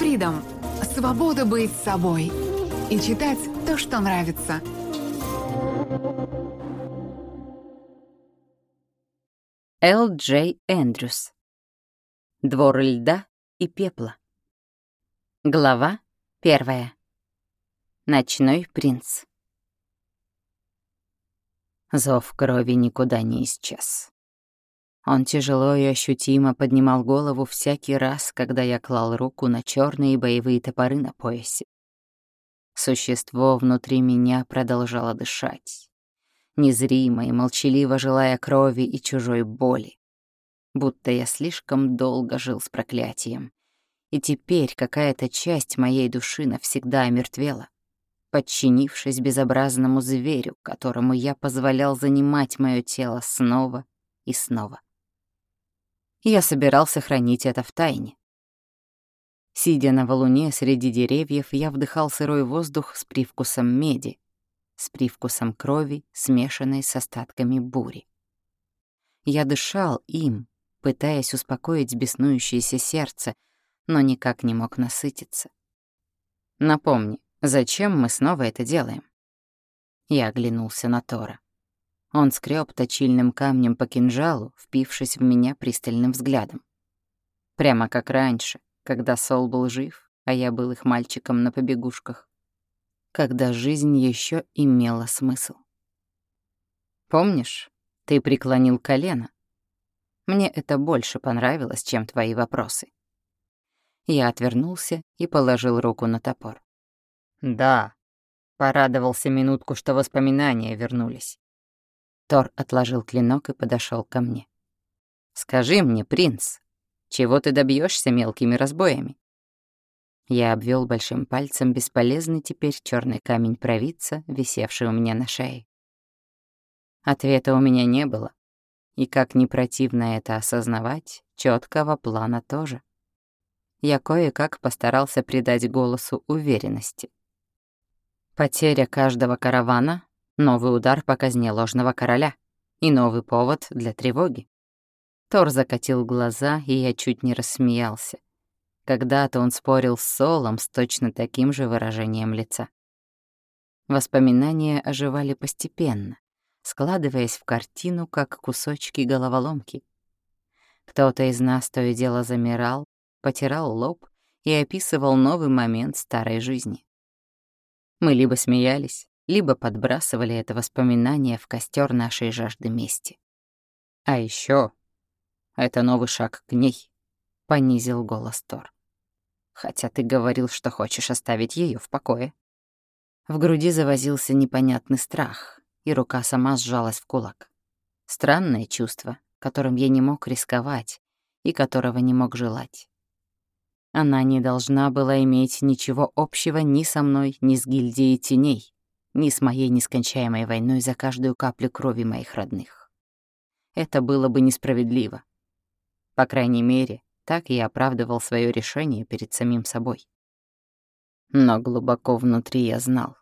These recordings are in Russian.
Freedom — свобода быть собой и читать то, что нравится. Л. Джей Эндрюс. Двор льда и пепла. Глава первая. Ночной принц. Зов крови никуда не исчез. Он тяжело и ощутимо поднимал голову всякий раз, когда я клал руку на черные боевые топоры на поясе. Существо внутри меня продолжало дышать, незримо и молчаливо желая крови и чужой боли. Будто я слишком долго жил с проклятием, и теперь какая-то часть моей души навсегда омертвела, подчинившись безобразному зверю, которому я позволял занимать мое тело снова и снова я собирался хранить это в тайне. Сидя на валуне среди деревьев, я вдыхал сырой воздух с привкусом меди, с привкусом крови, смешанной с остатками бури. Я дышал им, пытаясь успокоить беснующееся сердце, но никак не мог насытиться. Напомни, зачем мы снова это делаем? Я оглянулся на Тора. Он скреб точильным камнем по кинжалу, впившись в меня пристальным взглядом. Прямо как раньше, когда Сол был жив, а я был их мальчиком на побегушках. Когда жизнь еще имела смысл. Помнишь, ты преклонил колено? Мне это больше понравилось, чем твои вопросы. Я отвернулся и положил руку на топор. Да, порадовался минутку, что воспоминания вернулись. Тор отложил клинок и подошел ко мне. «Скажи мне, принц, чего ты добьешься мелкими разбоями?» Я обвел большим пальцем бесполезный теперь черный камень провидца, висевший у меня на шее. Ответа у меня не было, и как не противно это осознавать, четкого плана тоже. Я кое-как постарался придать голосу уверенности. Потеря каждого каравана Новый удар по казне ложного короля. И новый повод для тревоги. Тор закатил глаза, и я чуть не рассмеялся. Когда-то он спорил с Солом с точно таким же выражением лица. Воспоминания оживали постепенно, складываясь в картину, как кусочки головоломки. Кто-то из нас то и дело замирал, потирал лоб и описывал новый момент старой жизни. Мы либо смеялись, либо подбрасывали это воспоминание в костер нашей жажды мести. А еще это новый шаг к ней, понизил голос Тор. Хотя ты говорил, что хочешь оставить ее в покое. В груди завозился непонятный страх, и рука сама сжалась в кулак. Странное чувство, которым я не мог рисковать и которого не мог желать. Она не должна была иметь ничего общего ни со мной, ни с гильдией теней ни с моей нескончаемой войной за каждую каплю крови моих родных. Это было бы несправедливо. По крайней мере, так я оправдывал свое решение перед самим собой. Но глубоко внутри я знал.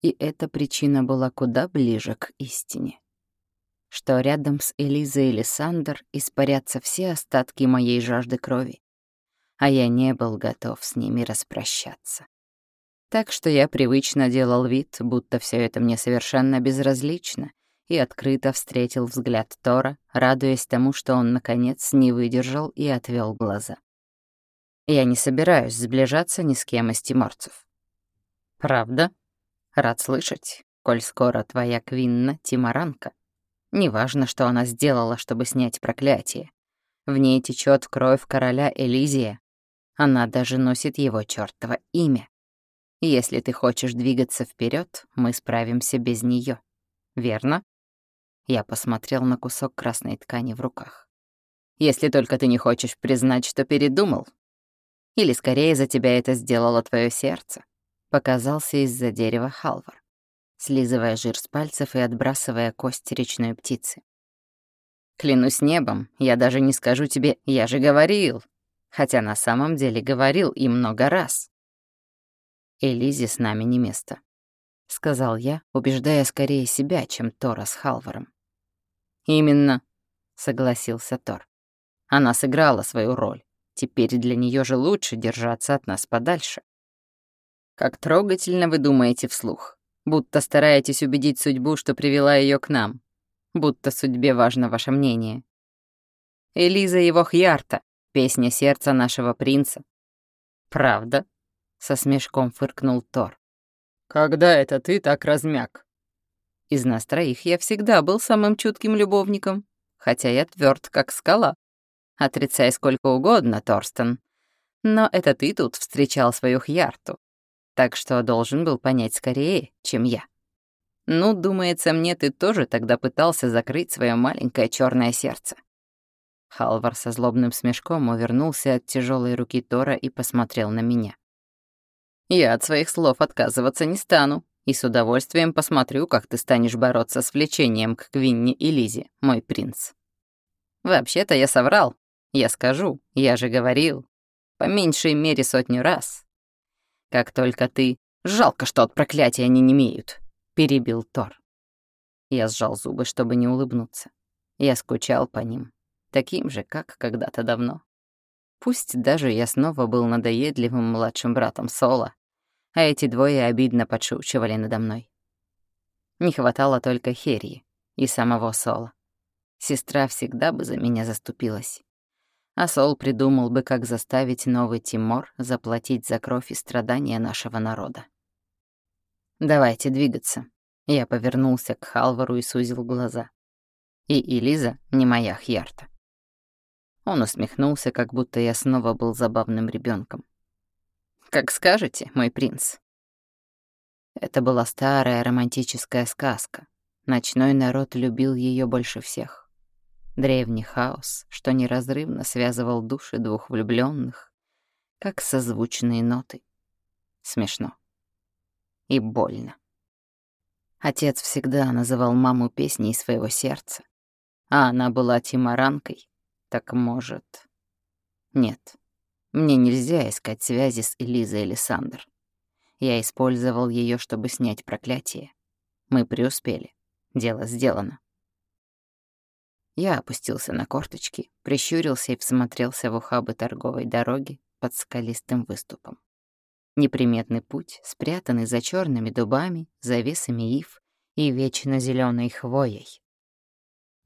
И эта причина была куда ближе к истине. Что рядом с Элизой и Лиссандр испарятся все остатки моей жажды крови, а я не был готов с ними распрощаться. Так что я привычно делал вид, будто все это мне совершенно безразлично, и открыто встретил взгляд Тора, радуясь тому, что он, наконец, не выдержал и отвел глаза. Я не собираюсь сближаться ни с кем из тиморцев. Правда? Рад слышать, коль скоро твоя Квинна — тиморанка. Неважно, что она сделала, чтобы снять проклятие. В ней течет кровь короля Элизия. Она даже носит его чёртово имя. Если ты хочешь двигаться вперед, мы справимся без нее. Верно? Я посмотрел на кусок красной ткани в руках. Если только ты не хочешь признать, что передумал. Или скорее за тебя это сделало твое сердце. Показался из-за дерева Халвар, слизывая жир с пальцев и отбрасывая кость речной птицы. Клянусь небом, я даже не скажу тебе «я же говорил», хотя на самом деле говорил и много раз. Элизе с нами не место», — сказал я, убеждая скорее себя, чем Тора с Халваром. «Именно», — согласился Тор. «Она сыграла свою роль. Теперь для нее же лучше держаться от нас подальше. Как трогательно вы думаете вслух, будто стараетесь убедить судьбу, что привела ее к нам, будто судьбе важно ваше мнение. Элиза его Хьярта, песня сердца нашего принца. Правда? Со смешком фыркнул Тор. Когда это ты так размяк? Из нас троих я всегда был самым чутким любовником, хотя я тверд, как скала. Отрицай сколько угодно, Торстен. Но это ты тут встречал свою Хьярту, так что должен был понять скорее, чем я. Ну, думается мне, ты тоже тогда пытался закрыть свое маленькое черное сердце. Халвар со злобным смешком увернулся от тяжелой руки Тора и посмотрел на меня. «Я от своих слов отказываться не стану, и с удовольствием посмотрю, как ты станешь бороться с влечением к Квинни и Лизе, мой принц. Вообще-то я соврал. Я скажу, я же говорил. По меньшей мере сотню раз. Как только ты... Жалко, что от проклятия они не имеют», — перебил Тор. Я сжал зубы, чтобы не улыбнуться. Я скучал по ним таким же, как когда-то давно. Пусть даже я снова был надоедливым младшим братом Соло, а эти двое обидно подшучивали надо мной. Не хватало только Херии и самого Сола. Сестра всегда бы за меня заступилась. А Сол придумал бы, как заставить новый Тимор заплатить за кровь и страдания нашего народа. «Давайте двигаться». Я повернулся к Халвару и сузил глаза. И Элиза не моя Хьярта. Он усмехнулся, как будто я снова был забавным ребенком. «Как скажете, мой принц». Это была старая романтическая сказка. Ночной народ любил ее больше всех. Древний хаос, что неразрывно связывал души двух влюбленных, как созвучные ноты. Смешно. И больно. Отец всегда называл маму песней своего сердца, а она была тимаранкой, так может... Нет, мне нельзя искать связи с Элизой Александр. Я использовал ее, чтобы снять проклятие. Мы преуспели. Дело сделано. Я опустился на корточки, прищурился и всмотрелся в ухабы торговой дороги под скалистым выступом. Неприметный путь, спрятанный за черными дубами, завесами ив и вечно зеленой хвоей.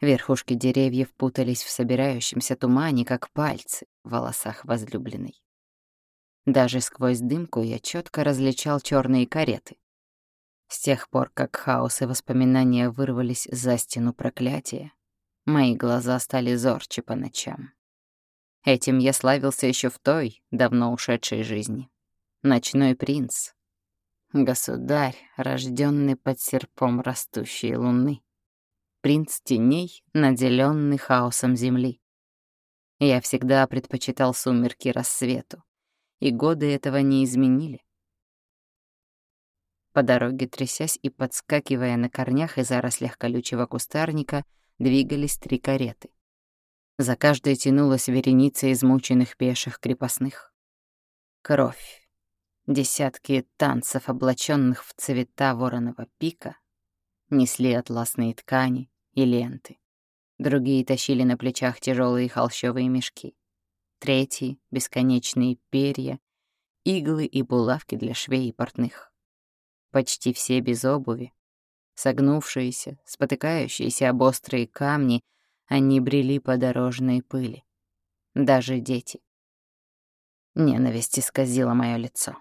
Верхушки деревьев путались в собирающемся тумане, как пальцы в волосах возлюбленной. Даже сквозь дымку я четко различал черные кареты. С тех пор, как хаос и воспоминания вырвались за стену проклятия, мои глаза стали зорче по ночам. Этим я славился еще в той, давно ушедшей жизни. Ночной принц. Государь, рожденный под серпом растущей луны принц теней, наделенный хаосом земли. Я всегда предпочитал сумерки рассвету, и годы этого не изменили. По дороге, трясясь и подскакивая на корнях и зарослях колючего кустарника, двигались три кареты. За каждой тянулась вереница измученных пеших крепостных. Кровь. Десятки танцев, облаченных в цвета вороного пика, несли атласные ткани, и ленты. Другие тащили на плечах тяжелые холщовые мешки. Третьи — бесконечные перья, иглы и булавки для швей и портных. Почти все без обуви. Согнувшиеся, спотыкающиеся об острые камни, они брели по дорожной пыли. Даже дети. Ненависть исказила мое лицо.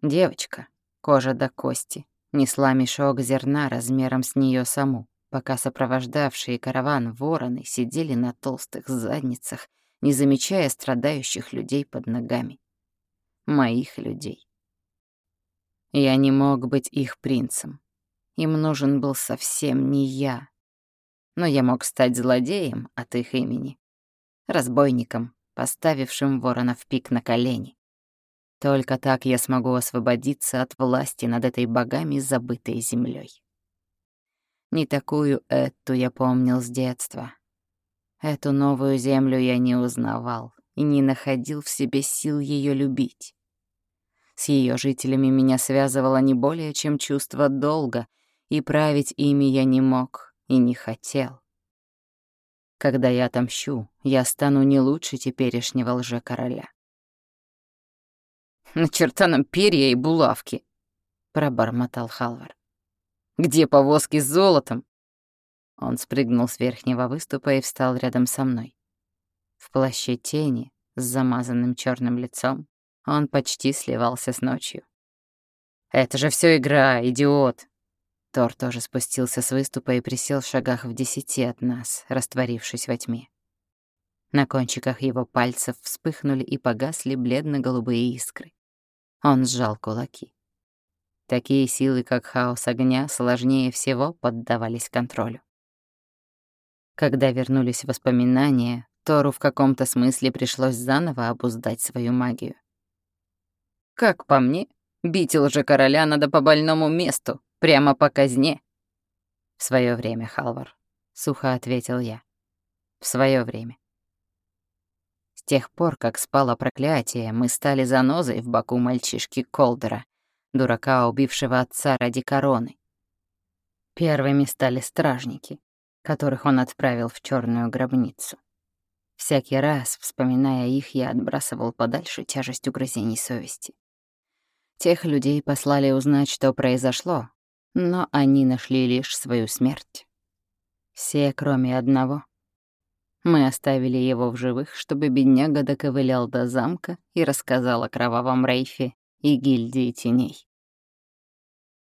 Девочка, кожа до кости, несла мешок зерна размером с нее саму пока сопровождавшие караван вороны сидели на толстых задницах, не замечая страдающих людей под ногами. Моих людей. Я не мог быть их принцем. Им нужен был совсем не я. Но я мог стать злодеем от их имени. Разбойником, поставившим ворона в пик на колени. Только так я смогу освободиться от власти над этой богами забытой землей. Не такую эту я помнил с детства. Эту новую землю я не узнавал и не находил в себе сил ее любить. С ее жителями меня связывало не более чем чувство долга, и править ими я не мог и не хотел. Когда я отомщу, я стану не лучше теперешнего лже-короля. «На черта нам перья и булавки!» — пробормотал Халвар. «Где повозки с золотом?» Он спрыгнул с верхнего выступа и встал рядом со мной. В плаще тени, с замазанным черным лицом, он почти сливался с ночью. «Это же все игра, идиот!» Тор тоже спустился с выступа и присел в шагах в десяти от нас, растворившись во тьме. На кончиках его пальцев вспыхнули и погасли бледно-голубые искры. Он сжал кулаки. Такие силы, как хаос огня, сложнее всего поддавались контролю. Когда вернулись воспоминания, Тору в каком-то смысле пришлось заново обуздать свою магию. «Как по мне, бить лже-короля надо по больному месту, Прямо по казне. В свое время, Халвар, сухо ответил я. В свое время. С тех пор, как спало проклятие, мы стали занозой в боку мальчишки Колдера, дурака, убившего отца ради короны. Первыми стали стражники, которых он отправил в черную гробницу. Всякий раз, вспоминая их, я отбрасывал подальше тяжесть угрызений совести. Тех людей послали узнать, что произошло, но они нашли лишь свою смерть. Все, кроме одного. Мы оставили его в живых, чтобы бедняга доковылял до замка и рассказал о кровавом Рейфе и гильдии теней.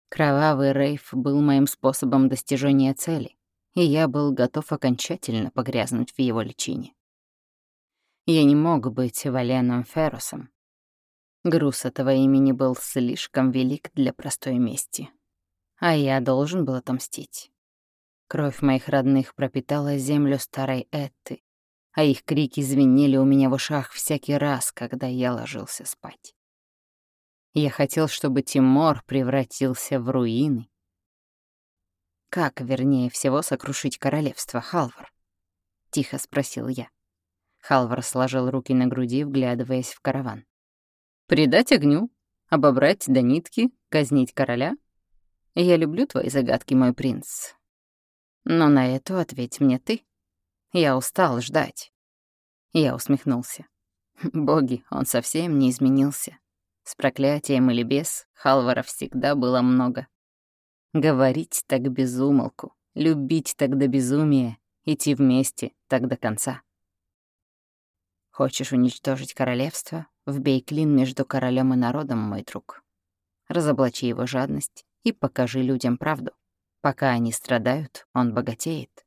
Кровавый Рейф был моим способом достижения цели, и я был готов окончательно погрязнуть в его личине. Я не мог быть Валеном Феррусом. Груз этого имени был слишком велик для простой мести а я должен был отомстить. Кровь моих родных пропитала землю старой Этты, а их крики звенели у меня в ушах всякий раз, когда я ложился спать. Я хотел, чтобы Тимор превратился в руины. «Как, вернее всего, сокрушить королевство, Халвар?» — тихо спросил я. Халвар сложил руки на груди, вглядываясь в караван. «Предать огню, обобрать до нитки, казнить короля, я люблю твои загадки, мой принц. Но на эту ответь мне ты. Я устал ждать. Я усмехнулся. Боги, он совсем не изменился. С проклятием или без, Халвара всегда было много. Говорить так без умолку, любить так до безумия, идти вместе так до конца. Хочешь уничтожить королевство? Вбей клин между королем и народом, мой друг. Разоблачи его жадность, и покажи людям правду. Пока они страдают, он богатеет.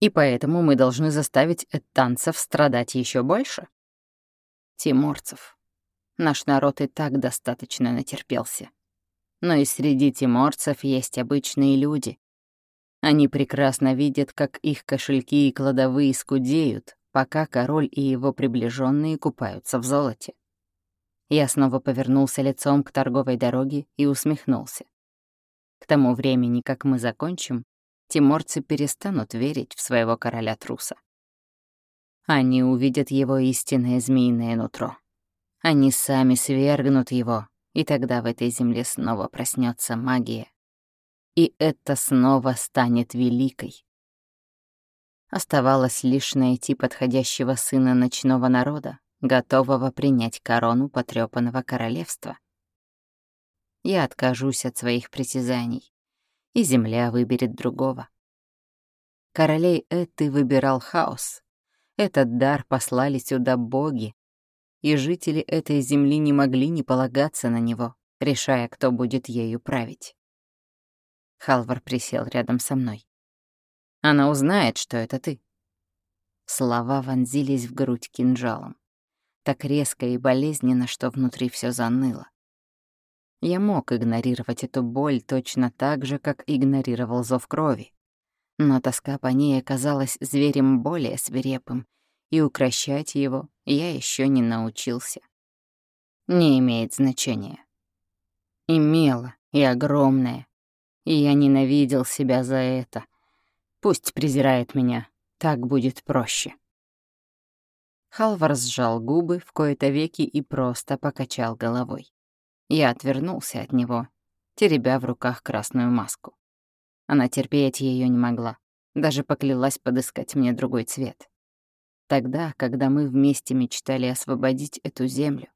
И поэтому мы должны заставить танцев страдать еще больше. Тиморцев. Наш народ и так достаточно натерпелся. Но и среди тиморцев есть обычные люди. Они прекрасно видят, как их кошельки и кладовые скудеют, пока король и его приближенные купаются в золоте. Я снова повернулся лицом к торговой дороге и усмехнулся. К тому времени, как мы закончим, тиморцы перестанут верить в своего короля-труса. Они увидят его истинное змеиное нутро. Они сами свергнут его, и тогда в этой земле снова проснется магия. И это снова станет великой. Оставалось лишь найти подходящего сына ночного народа, готового принять корону потрёпанного королевства. Я откажусь от своих притязаний, и земля выберет другого. Королей Эты выбирал хаос. Этот дар послали сюда боги, и жители этой земли не могли не полагаться на него, решая, кто будет ею править. Халвар присел рядом со мной. «Она узнает, что это ты». Слова вонзились в грудь кинжалом так резко и болезненно, что внутри все заныло. Я мог игнорировать эту боль точно так же, как игнорировал зов крови. Но тоска по ней оказалась зверем более свирепым, и укращать его я еще не научился. Не имеет значения. Имело и огромное, и я ненавидел себя за это. Пусть презирает меня, так будет проще. Халвар сжал губы в кои-то веки и просто покачал головой. Я отвернулся от него, теребя в руках красную маску. Она терпеть ее не могла. Даже поклялась подыскать мне другой цвет. Тогда, когда мы вместе мечтали освободить эту землю.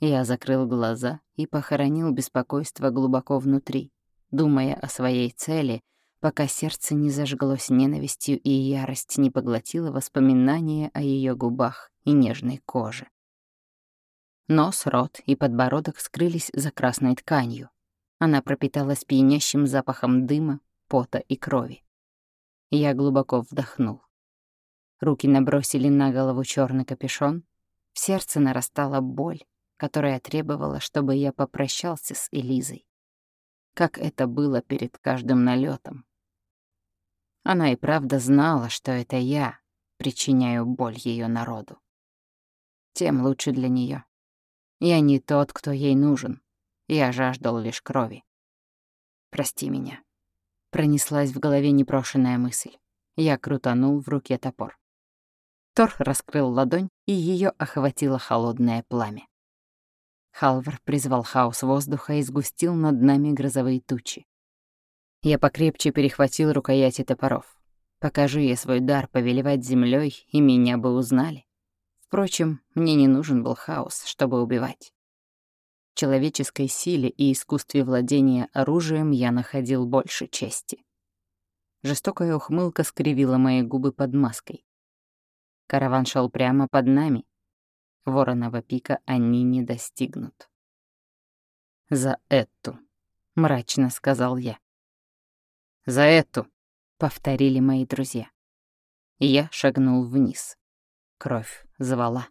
Я закрыл глаза и похоронил беспокойство глубоко внутри, думая о своей цели, пока сердце не зажглось ненавистью и ярость не поглотила воспоминания о ее губах и нежной коже. Нос, рот и подбородок скрылись за красной тканью. Она пропиталась пьянящим запахом дыма, пота и крови. Я глубоко вдохнул. Руки набросили на голову черный капюшон. В сердце нарастала боль, которая требовала, чтобы я попрощался с Элизой. Как это было перед каждым налетом. Она и правда знала, что это я причиняю боль ее народу. Тем лучше для нее. Я не тот, кто ей нужен. Я жаждал лишь крови. Прости меня. Пронеслась в голове непрошенная мысль. Я крутанул в руке топор. Тор раскрыл ладонь, и ее охватило холодное пламя. Халвар призвал хаос воздуха и сгустил над нами грозовые тучи. Я покрепче перехватил рукояти топоров. Покажи я свой дар повелевать землей, и меня бы узнали. Впрочем, мне не нужен был хаос, чтобы убивать. Человеческой силе и искусстве владения оружием я находил больше чести. Жестокая ухмылка скривила мои губы под маской. Караван шел прямо под нами. Вороного пика они не достигнут. «За эту», — мрачно сказал я. «За эту», — повторили мои друзья. Я шагнул вниз. Кровь звала.